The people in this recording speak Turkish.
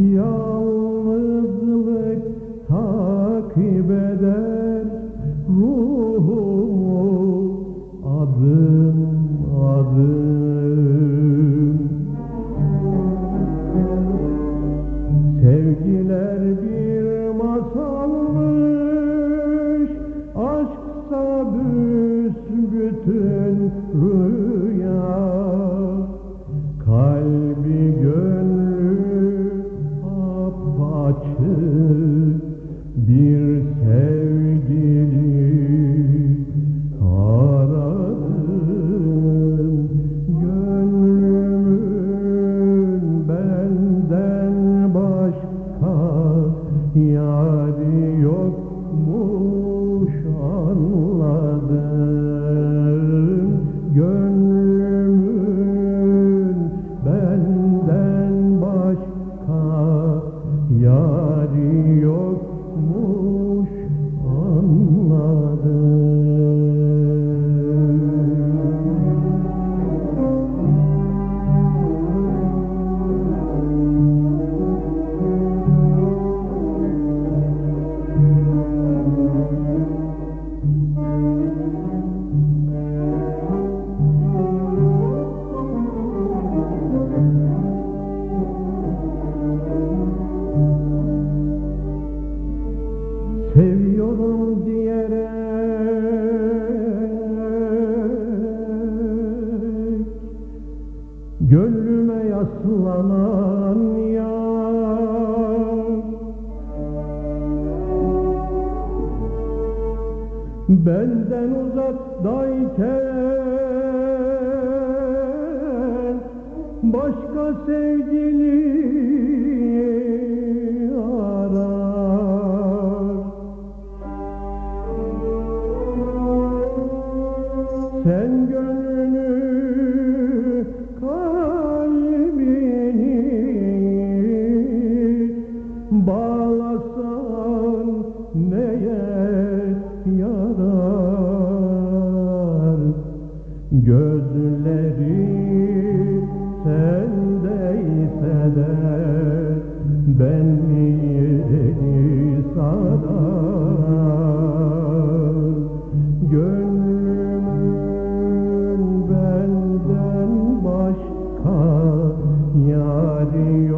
Yalnızlık takip eder ruhumu adım adım. Sevgiler bir masalmış Aşksa büsbütün rüya apaçık Bir sevgili aradım. Gönlümün benden başka yari Mario, Seviyorum diyerek Gönlüme yaslanan yar. Benden uzaktayken Başka sevgili Gözleri sendeyse de ben yeri sarar Gönlümün benden başka yari